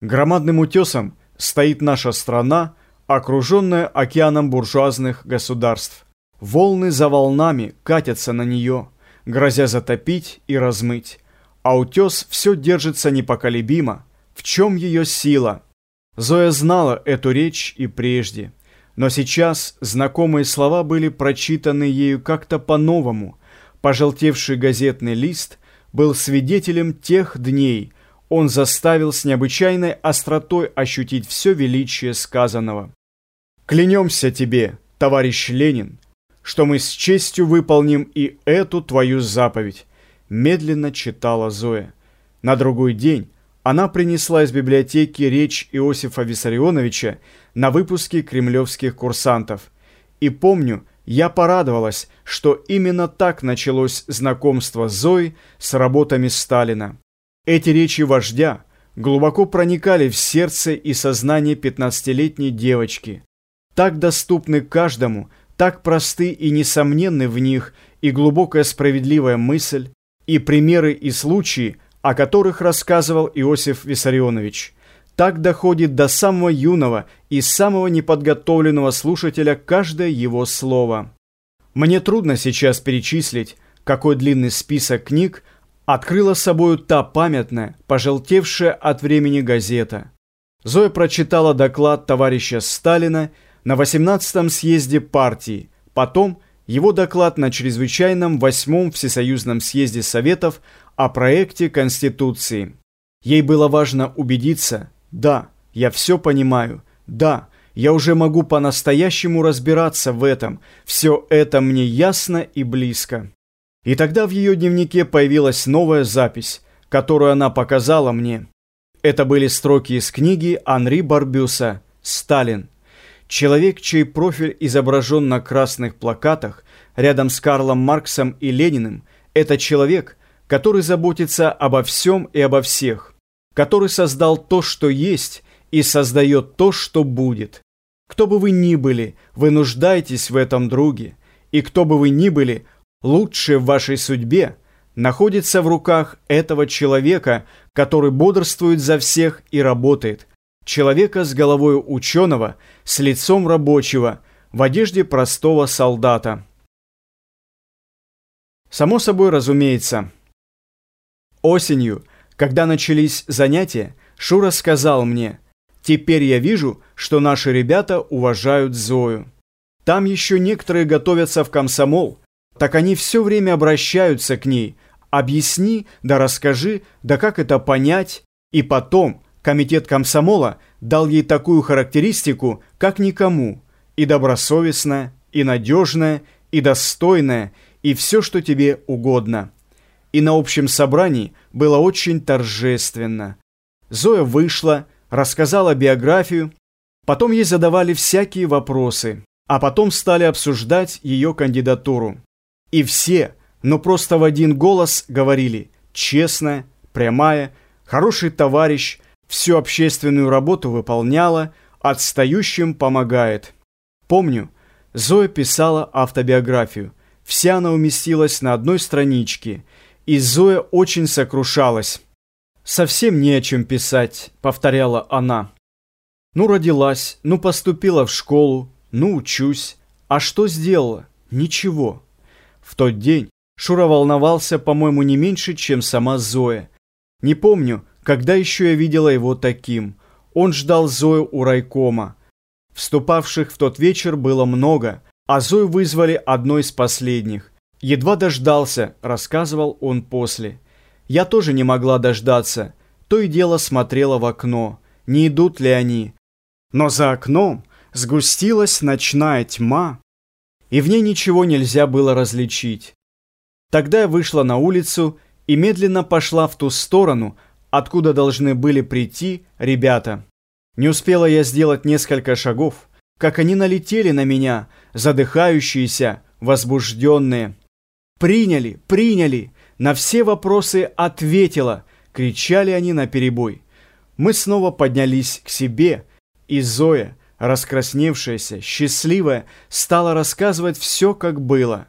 Громадным утесом стоит наша страна, окруженная океаном буржуазных государств. Волны за волнами катятся на нее, грозя затопить и размыть. А утес все держится непоколебимо. В чем ее сила? Зоя знала эту речь и прежде. Но сейчас знакомые слова были прочитаны ею как-то по-новому. Пожелтевший газетный лист был свидетелем тех дней – он заставил с необычайной остротой ощутить все величие сказанного. «Клянемся тебе, товарищ Ленин, что мы с честью выполним и эту твою заповедь», медленно читала Зоя. На другой день она принесла из библиотеки речь Иосифа Виссарионовича на выпуске кремлевских курсантов. И помню, я порадовалась, что именно так началось знакомство Зои с работами Сталина. Эти речи вождя глубоко проникали в сердце и сознание пятнадцатилетней девочки. Так доступны каждому, так просты и несомненны в них и глубокая справедливая мысль, и примеры и случаи, о которых рассказывал Иосиф Виссарионович. Так доходит до самого юного и самого неподготовленного слушателя каждое его слово. Мне трудно сейчас перечислить, какой длинный список книг открыла собою та памятная, пожелтевшая от времени газета. Зоя прочитала доклад товарища Сталина на 18-м съезде партии, потом его доклад на чрезвычайном 8-м Всесоюзном съезде Советов о проекте Конституции. Ей было важно убедиться, да, я все понимаю, да, я уже могу по-настоящему разбираться в этом, все это мне ясно и близко. И тогда в ее дневнике появилась новая запись, которую она показала мне. Это были строки из книги Анри Барбюса «Сталин». Человек, чей профиль изображен на красных плакатах рядом с Карлом Марксом и Лениным, это человек, который заботится обо всем и обо всех, который создал то, что есть, и создает то, что будет. Кто бы вы ни были, вы нуждаетесь в этом друге, и кто бы вы ни были – Лучшее в вашей судьбе находится в руках этого человека, который бодрствует за всех и работает. Человека с головой ученого, с лицом рабочего, в одежде простого солдата. Само собой разумеется. Осенью, когда начались занятия, Шура сказал мне, «Теперь я вижу, что наши ребята уважают Зою. Там еще некоторые готовятся в комсомол, так они все время обращаются к ней. Объясни, да расскажи, да как это понять. И потом комитет комсомола дал ей такую характеристику, как никому. И добросовестная, и надежная, и достойная, и все, что тебе угодно. И на общем собрании было очень торжественно. Зоя вышла, рассказала биографию, потом ей задавали всякие вопросы, а потом стали обсуждать ее кандидатуру. И все, но просто в один голос говорили «честная», «прямая», «хороший товарищ», всю общественную работу выполняла, отстающим помогает. Помню, Зоя писала автобиографию. Вся она уместилась на одной страничке, и Зоя очень сокрушалась. «Совсем не о чем писать», — повторяла она. «Ну, родилась, ну, поступила в школу, ну, учусь. А что сделала? Ничего». В тот день Шура волновался, по-моему, не меньше, чем сама Зоя. Не помню, когда еще я видела его таким. Он ждал Зою у райкома. Вступавших в тот вечер было много, а Зою вызвали одной из последних. «Едва дождался», — рассказывал он после. «Я тоже не могла дождаться. То и дело смотрела в окно. Не идут ли они?» Но за окном сгустилась ночная тьма, и в ней ничего нельзя было различить. Тогда я вышла на улицу и медленно пошла в ту сторону, откуда должны были прийти ребята. Не успела я сделать несколько шагов, как они налетели на меня, задыхающиеся, возбужденные. «Приняли! Приняли!» На все вопросы ответила, кричали они на перебой. Мы снова поднялись к себе, и Зоя, раскрасневшаяся, счастливая, стала рассказывать все, как было.